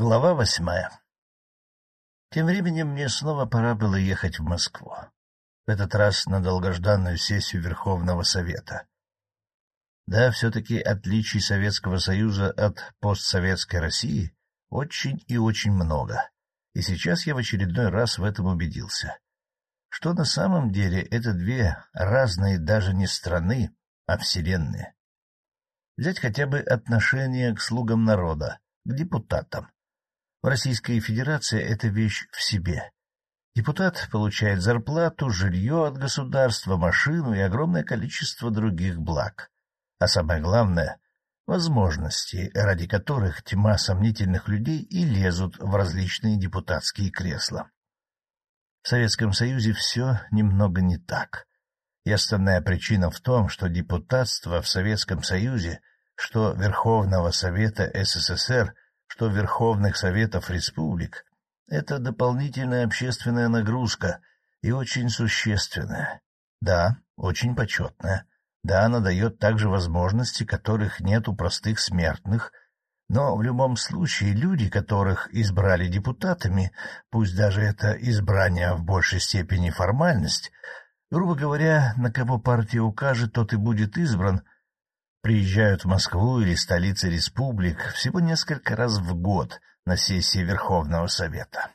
Глава восьмая Тем временем мне снова пора было ехать в Москву. В этот раз на долгожданную сессию Верховного Совета. Да, все-таки отличий Советского Союза от постсоветской России очень и очень много. И сейчас я в очередной раз в этом убедился. Что на самом деле это две разные даже не страны, а вселенные. Взять хотя бы отношение к слугам народа, к депутатам. В Российской Федерации это вещь в себе. Депутат получает зарплату, жилье от государства, машину и огромное количество других благ. А самое главное — возможности, ради которых тьма сомнительных людей и лезут в различные депутатские кресла. В Советском Союзе все немного не так. И основная причина в том, что депутатство в Советском Союзе, что Верховного Совета СССР — что Верховных Советов Республик — это дополнительная общественная нагрузка и очень существенная. Да, очень почетная. Да, она дает также возможности, которых нет у простых смертных, но в любом случае люди, которых избрали депутатами, пусть даже это избрание в большей степени формальность, грубо говоря, на кого партия укажет, тот и будет избран — приезжают в Москву или столицы республик всего несколько раз в год на сессии Верховного Совета.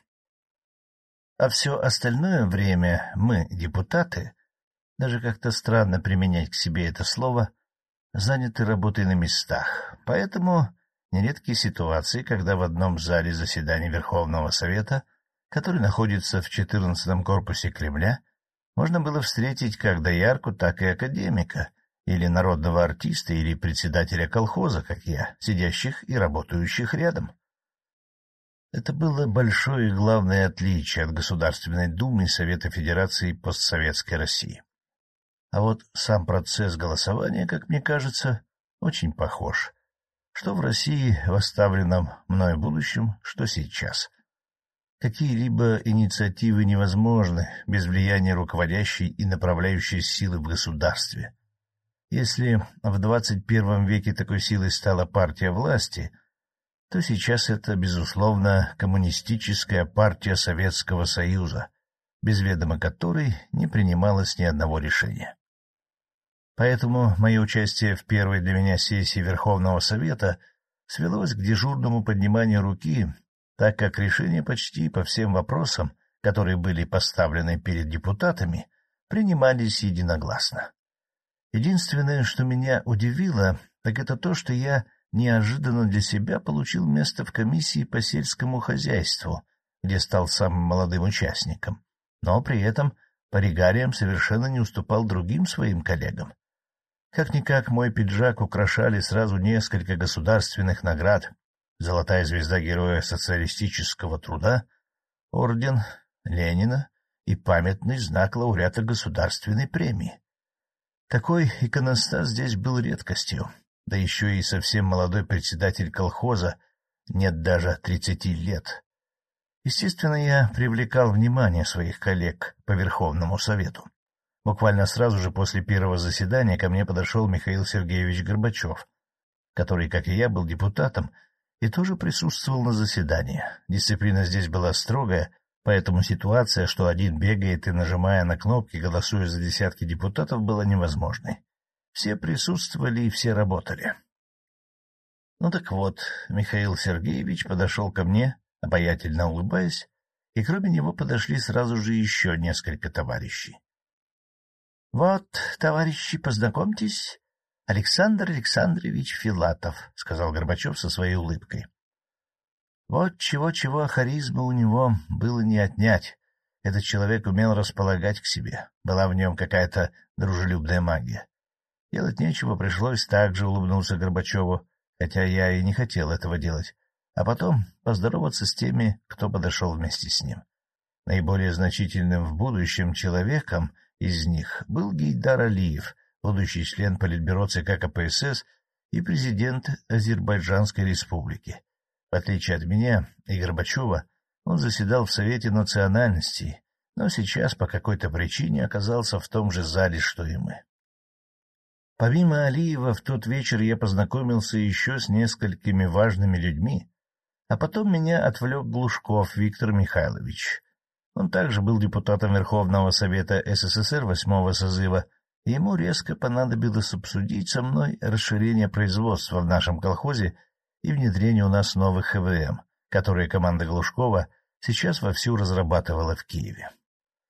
А все остальное время мы, депутаты, даже как-то странно применять к себе это слово, заняты работой на местах, поэтому нередкие ситуации, когда в одном зале заседаний Верховного Совета, который находится в 14-м корпусе Кремля, можно было встретить как доярку, так и академика — или народного артиста, или председателя колхоза, как я, сидящих и работающих рядом. Это было большое и главное отличие от Государственной Думы и Совета Федерации постсоветской России. А вот сам процесс голосования, как мне кажется, очень похож. Что в России в оставленном мной будущем, что сейчас. Какие-либо инициативы невозможны без влияния руководящей и направляющей силы в государстве — если в двадцать первом веке такой силой стала партия власти, то сейчас это, безусловно, коммунистическая партия Советского Союза, без ведома которой не принималось ни одного решения. Поэтому мое участие в первой для меня сессии Верховного Совета свелось к дежурному подниманию руки, так как решения почти по всем вопросам, которые были поставлены перед депутатами, принимались единогласно. Единственное, что меня удивило, так это то, что я неожиданно для себя получил место в комиссии по сельскому хозяйству, где стал самым молодым участником, но при этом по регалиям совершенно не уступал другим своим коллегам. Как-никак мой пиджак украшали сразу несколько государственных наград, золотая звезда Героя социалистического труда, орден Ленина и памятный знак лауреата государственной премии. Такой иконостас здесь был редкостью, да еще и совсем молодой председатель колхоза, нет даже тридцати лет. Естественно, я привлекал внимание своих коллег по Верховному Совету. Буквально сразу же после первого заседания ко мне подошел Михаил Сергеевич Горбачев, который, как и я, был депутатом и тоже присутствовал на заседании. Дисциплина здесь была строгая, Поэтому ситуация, что один бегает и, нажимая на кнопки, голосуя за десятки депутатов, была невозможной. Все присутствовали и все работали. Ну так вот, Михаил Сергеевич подошел ко мне, обаятельно улыбаясь, и кроме него подошли сразу же еще несколько товарищей. — Вот, товарищи, познакомьтесь, Александр Александрович Филатов, — сказал Горбачев со своей улыбкой. Вот чего-чего харизма у него было не отнять. Этот человек умел располагать к себе. Была в нем какая-то дружелюбная магия. Делать нечего, пришлось также улыбнуться Горбачеву, хотя я и не хотел этого делать, а потом поздороваться с теми, кто подошел вместе с ним. Наиболее значительным в будущем человеком из них был Гейдар Алиев, будущий член Политбюро ЦК КПСС и президент Азербайджанской республики. В отличие от меня и Горбачева, он заседал в Совете национальностей, но сейчас по какой-то причине оказался в том же зале, что и мы. Помимо Алиева, в тот вечер я познакомился еще с несколькими важными людьми. А потом меня отвлек Глушков Виктор Михайлович. Он также был депутатом Верховного Совета СССР восьмого созыва, и ему резко понадобилось обсудить со мной расширение производства в нашем колхозе и внедрение у нас новых ХВМ, которые команда Глушкова сейчас вовсю разрабатывала в Киеве.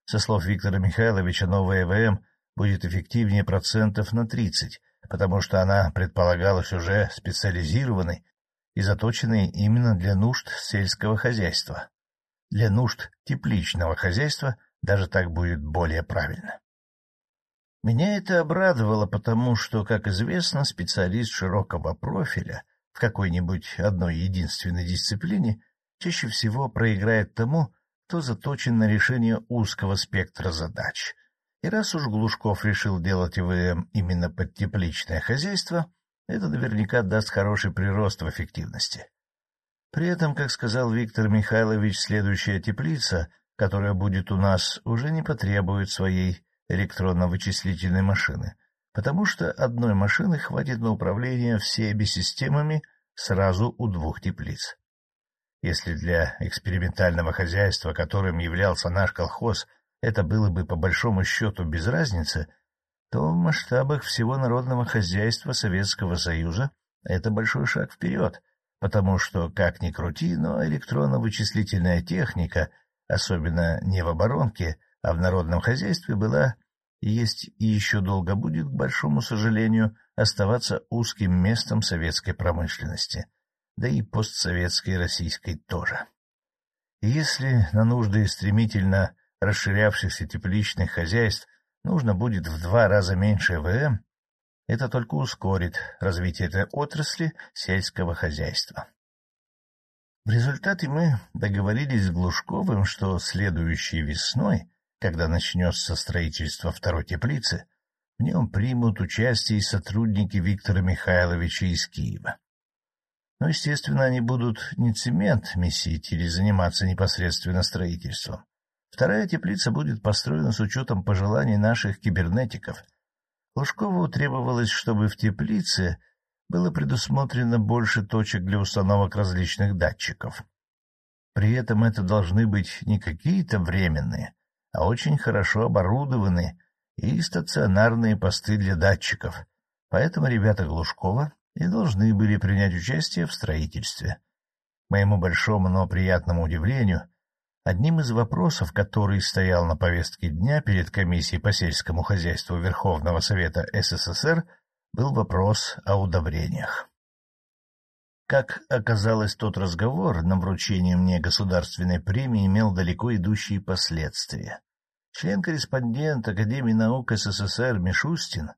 Со слов Виктора Михайловича, новая ЭВМ будет эффективнее процентов на 30, потому что она предполагалась уже специализированной и заточенной именно для нужд сельского хозяйства. Для нужд тепличного хозяйства даже так будет более правильно. Меня это обрадовало, потому что, как известно, специалист широкого профиля в какой-нибудь одной единственной дисциплине чаще всего проиграет тому, кто заточен на решение узкого спектра задач. И раз уж Глушков решил делать ИВМ именно под тепличное хозяйство, это наверняка даст хороший прирост в эффективности. При этом, как сказал Виктор Михайлович, следующая теплица, которая будет у нас, уже не потребует своей электронно-вычислительной машины, потому что одной машины хватит на управление всеми системами сразу у двух теплиц. Если для экспериментального хозяйства, которым являлся наш колхоз, это было бы по большому счету без разницы, то в масштабах всего народного хозяйства Советского Союза это большой шаг вперед, потому что, как ни крути, но электронно-вычислительная техника, особенно не в оборонке, а в народном хозяйстве, была есть и еще долго будет, к большому сожалению, оставаться узким местом советской промышленности, да и постсоветской российской тоже. И если на нужды стремительно расширявшихся тепличных хозяйств нужно будет в два раза меньше ВМ, это только ускорит развитие этой отрасли сельского хозяйства. В результате мы договорились с Глушковым, что следующей весной, когда начнется строительство второй теплицы, в нем примут участие и сотрудники Виктора Михайловича из Киева. Но, естественно, они будут не цемент месить или заниматься непосредственно строительством, Вторая теплица будет построена с учетом пожеланий наших кибернетиков. Лужкову требовалось, чтобы в теплице было предусмотрено больше точек для установок различных датчиков. При этом это должны быть не какие-то временные, а очень хорошо оборудованные и стационарные посты для датчиков, поэтому ребята Глушкова и должны были принять участие в строительстве. К моему большому, но приятному удивлению, Одним из вопросов, который стоял на повестке дня перед комиссией по сельскому хозяйству Верховного Совета СССР, был вопрос о удобрениях. Как оказалось, тот разговор на вручение мне государственной премии имел далеко идущие последствия. Член-корреспондент Академии наук СССР Мишустин,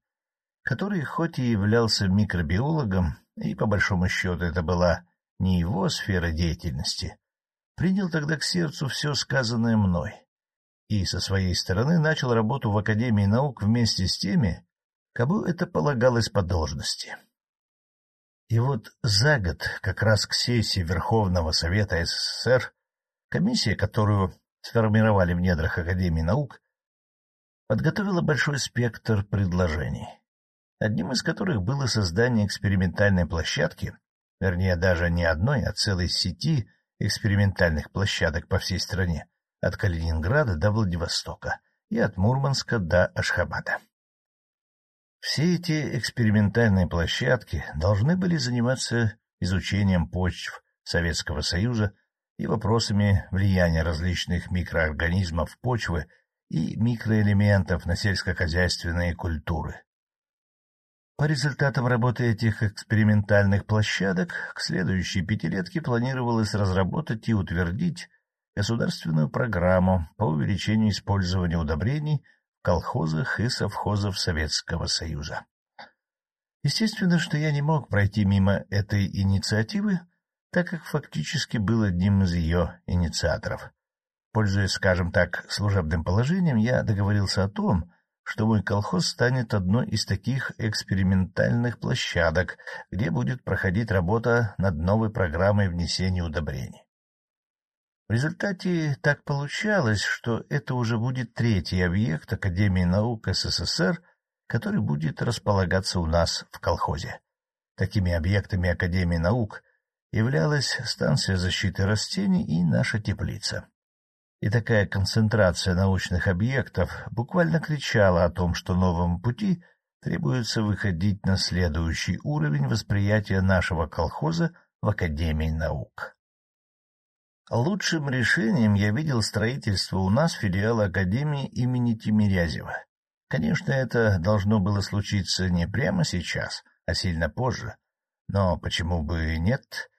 который хоть и являлся микробиологом, и по большому счету это была не его сфера деятельности, принял тогда к сердцу все сказанное мной и со своей стороны начал работу в Академии наук вместе с теми, кому это полагалось по должности. И вот за год, как раз к сессии Верховного Совета СССР, комиссия, которую сформировали в недрах Академии наук, подготовила большой спектр предложений, одним из которых было создание экспериментальной площадки, вернее, даже не одной, а целой сети экспериментальных площадок по всей стране, от Калининграда до Владивостока и от Мурманска до Ашхабада. Все эти экспериментальные площадки должны были заниматься изучением почв Советского Союза и вопросами влияния различных микроорганизмов почвы и микроэлементов на сельскохозяйственные культуры. По результатам работы этих экспериментальных площадок к следующей пятилетке планировалось разработать и утвердить государственную программу по увеличению использования удобрений в колхозах и совхозах Советского Союза. Естественно, что я не мог пройти мимо этой инициативы, так как фактически был одним из ее инициаторов. Пользуясь, скажем так, служебным положением, я договорился о том, что мой колхоз станет одной из таких экспериментальных площадок, где будет проходить работа над новой программой внесения удобрений. В результате так получалось, что это уже будет третий объект Академии наук СССР, который будет располагаться у нас в колхозе. Такими объектами Академии наук являлась станция защиты растений и наша теплица. И такая концентрация научных объектов буквально кричала о том, что новому пути требуется выходить на следующий уровень восприятия нашего колхоза в Академии наук. Лучшим решением я видел строительство у нас филиала Академии имени Тимирязева. Конечно, это должно было случиться не прямо сейчас, а сильно позже. Но почему бы и нет?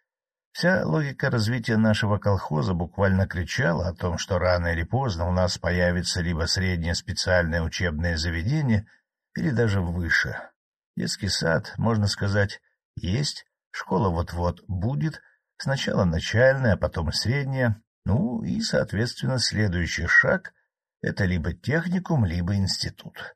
Вся логика развития нашего колхоза буквально кричала о том, что рано или поздно у нас появится либо среднее специальное учебное заведение, или даже выше. Детский сад, можно сказать, есть, школа вот-вот будет, сначала начальная, а потом средняя, ну и, соответственно, следующий шаг — это либо техникум, либо институт.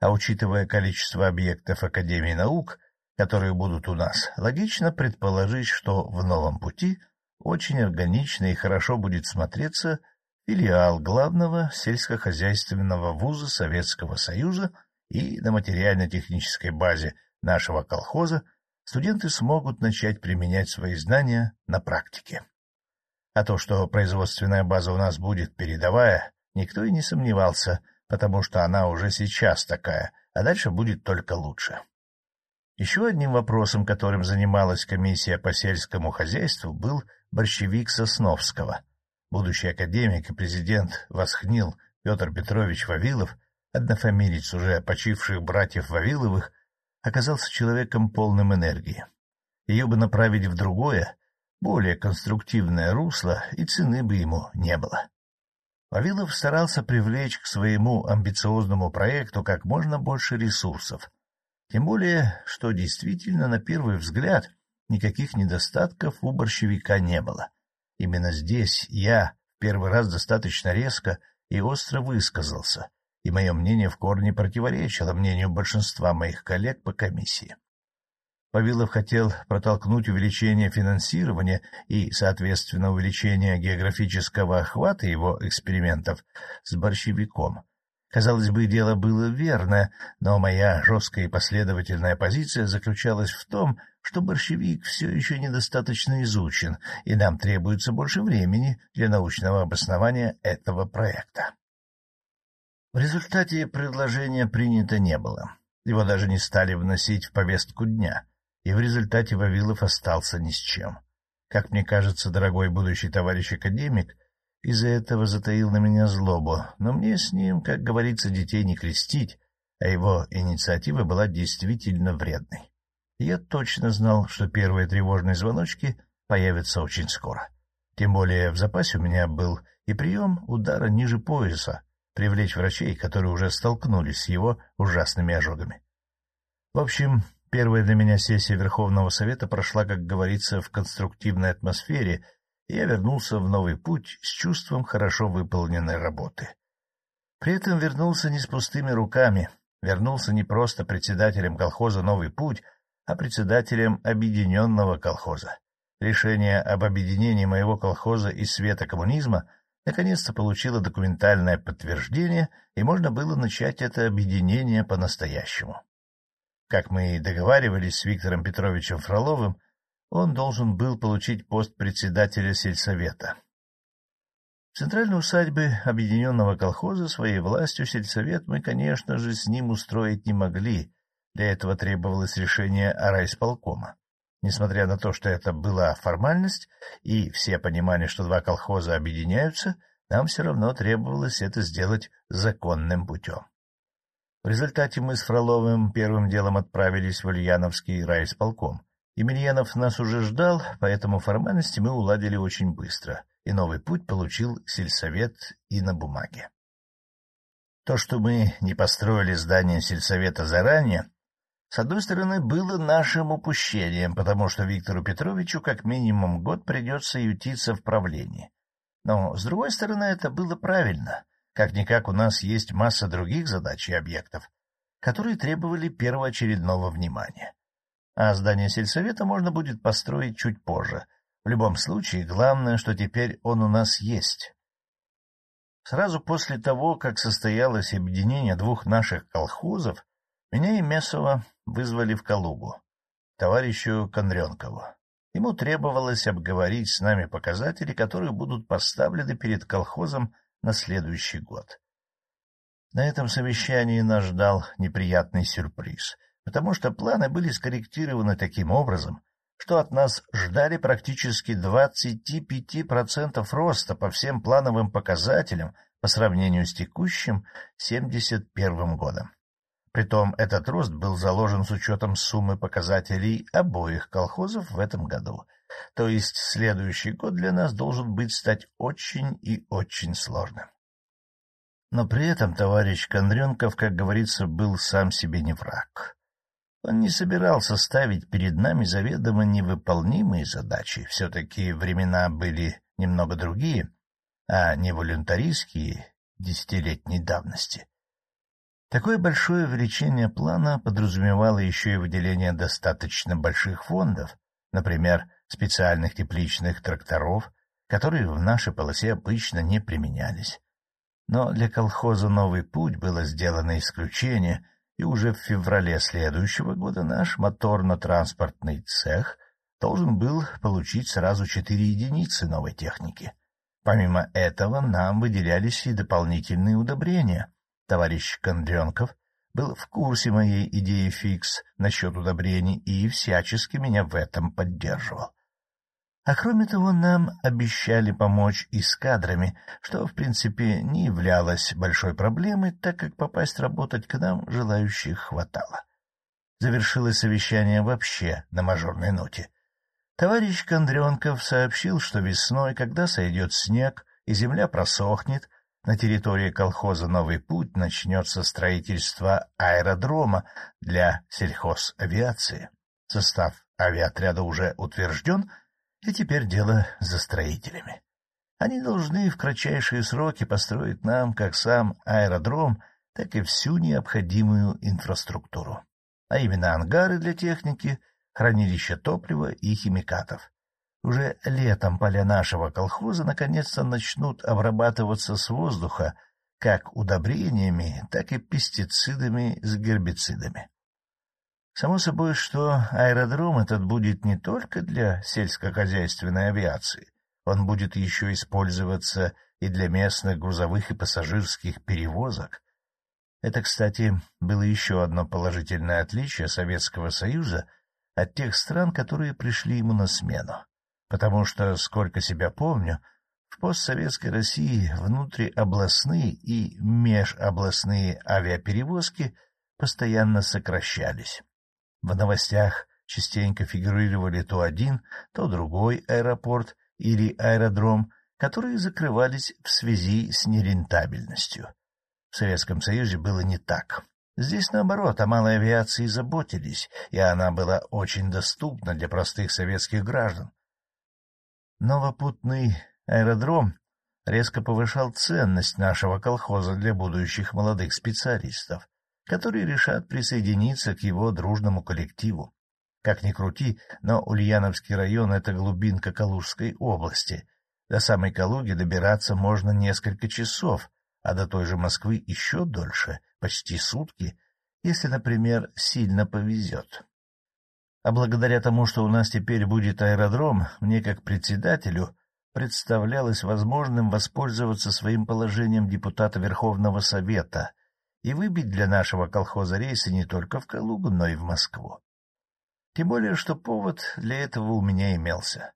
А учитывая количество объектов Академии наук, которые будут у нас, логично предположить, что в новом пути очень органично и хорошо будет смотреться филиал главного сельскохозяйственного вуза Советского Союза, и на материально-технической базе нашего колхоза студенты смогут начать применять свои знания на практике. А то, что производственная база у нас будет передовая, никто и не сомневался, потому что она уже сейчас такая, а дальше будет только лучше. Еще одним вопросом, которым занималась комиссия по сельскому хозяйству, был борщевик Сосновского. Будущий академик и президент Восхнил Петр Петрович Вавилов, однофамилец уже почивших братьев Вавиловых, оказался человеком полным энергии. Ее бы направить в другое, более конструктивное русло, и цены бы ему не было. Вавилов старался привлечь к своему амбициозному проекту как можно больше ресурсов, тем более, что действительно, на первый взгляд, никаких недостатков у борщевика не было. Именно здесь я первый раз достаточно резко и остро высказался, и мое мнение в корне противоречило мнению большинства моих коллег по комиссии. Павилов хотел протолкнуть увеличение финансирования и, соответственно, увеличение географического охвата его экспериментов с борщевиком — Казалось бы, дело было верно, но моя жесткая и последовательная позиция заключалась в том, что борщевик все еще недостаточно изучен, и нам требуется больше времени для научного обоснования этого проекта. В результате предложения принято не было. Его даже не стали вносить в повестку дня, и в результате Вавилов остался ни с чем. Как мне кажется, дорогой будущий товарищ академик, из-за этого затаил на меня злобу, но мне с ним, как говорится, детей не крестить, а его инициатива была действительно вредной. я точно знал, что первые тревожные звоночки появятся очень скоро. Тем более в запасе у меня был и прием удара ниже пояса, привлечь врачей, которые уже столкнулись с его ужасными ожогами. В общем, первая для меня сессия Верховного Совета прошла, как говорится, в конструктивной атмосфере — я вернулся в новый путь с чувством хорошо выполненной работы. При этом вернулся не с пустыми руками, вернулся не просто председателем колхоза «Новый путь», а председателем объединенного колхоза. Решение об объединении моего колхоза из света коммунизма наконец-то получило документальное подтверждение, и можно было начать это объединение по-настоящему. Как мы и договаривались с Виктором Петровичем Фроловым, он должен был получить пост председателя сельсовета. В центральной усадьбе объединенного колхоза своей властью сельсовет мы, конечно же, с ним устроить не могли, для этого требовалось решение райсполкома. Несмотря на то, что это была формальность, и все понимали, что два колхоза объединяются, нам все равно требовалось это сделать законным путем. В результате мы с Фроловым первым делом отправились в Ульяновский райисполком, Емельянов нас уже ждал, поэтому формальности мы уладили очень быстро, и новый путь получил сельсовет и на бумаге. То, что мы не построили здание сельсовета заранее, с одной стороны, было нашим упущением, потому что Виктору Петровичу как минимум год придется ютиться в правлении. Но, с другой стороны, это было правильно. Как-никак у нас есть масса других задач и объектов, которые требовали первоочередного внимания а здание сельсовета можно будет построить чуть позже. В любом случае, главное, что теперь он у нас есть. Сразу после того, как состоялось объединение двух наших колхозов, меня и Месова вызвали в Калугу, товарищу Кондренкову. Ему требовалось обговорить с нами показатели, которые будут поставлены перед колхозом на следующий год. На этом совещании нас ждал неприятный сюрприз, потому что планы были скорректированы таким образом, что от нас ждали практически 25% роста по всем плановым показателям по сравнению с текущим 71 годом. Притом этот рост был заложен с учетом суммы показателей обоих колхозов в этом году. То есть следующий год для нас должен быть стать очень и очень сложным. Но при этом товарищ Кондренков, как говорится, был сам себе не враг. Он не собирался ставить перед нами заведомо невыполнимые задачи. Все-таки времена были немного другие, а не волюнтаристские десятилетней давности. Такое большое увеличение плана подразумевало еще и выделение достаточно больших фондов, например, специальных тепличных тракторов, которые в нашей полосе обычно не применялись. Но для колхоза «Новый путь» было сделано исключение — и уже в феврале следующего года наш моторно-транспортный цех должен был получить сразу четыре единицы новой техники. Помимо этого нам выделялись и дополнительные удобрения. Товарищ Кондренков был в курсе моей идеи фикс насчет удобрений и всячески меня в этом поддерживал. А кроме того, нам обещали помочь и с кадрами, что, в принципе, не являлось большой проблемой, так как попасть работать к нам желающих хватало. Завершилось совещание вообще на мажорной ноте. Товарищ Кондренков сообщил, что весной, когда сойдет снег и земля просохнет, на территории колхоза «Новый путь» начнется строительство аэродрома для сельхозавиации. Состав авиаотряда уже утвержден — и теперь дело за строителями. Они должны в кратчайшие сроки построить нам как сам аэродром, так и всю необходимую инфраструктуру, а именно ангары для техники, хранилища топлива и химикатов. Уже летом поля нашего колхоза наконец-то начнут обрабатываться с воздуха как удобрениями, так и пестицидами с гербицидами. Само собой, что аэродром этот будет не только для сельскохозяйственной авиации, он будет еще использоваться и для местных грузовых и пассажирских перевозок. Это, кстати, было еще одно положительное отличие Советского Союза от тех стран, которые пришли ему на смену. Потому что, сколько себя помню, в постсоветской России внутриобластные и межобластные авиаперевозки постоянно сокращались. В новостях частенько фигурировали то один, то другой аэропорт или аэродром, которые закрывались в связи с нерентабельностью. В Советском Союзе было не так. Здесь, наоборот, о малой авиации заботились, и она была очень доступна для простых советских граждан. Новопутный аэродром резко повышал ценность нашего колхоза для будущих молодых специалистов которые решат присоединиться к его дружному коллективу. Как ни крути, но Ульяновский район — это глубинка Калужской области. До самой Калуги добираться можно несколько часов, а до той же Москвы еще дольше, почти сутки, если, например, сильно повезет. А благодаря тому, что у нас теперь будет аэродром, мне, как председателю, представлялось возможным воспользоваться своим положением депутата Верховного Совета — и выбить для нашего колхоза рейсы не только в Калугу, но и в Москву. Тем более, что повод для этого у меня имелся.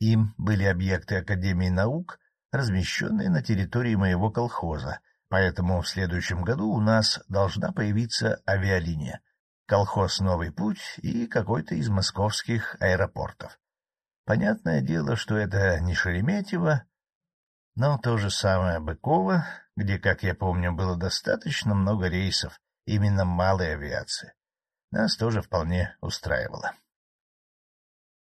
Им были объекты Академии наук, размещенные на территории моего колхоза, поэтому в следующем году у нас должна появиться авиалиния, колхоз «Новый путь» и какой-то из московских аэропортов. Понятное дело, что это не Шереметьево, но то же самое Быково, где, как я помню, было достаточно много рейсов именно малой авиации, нас тоже вполне устраивало.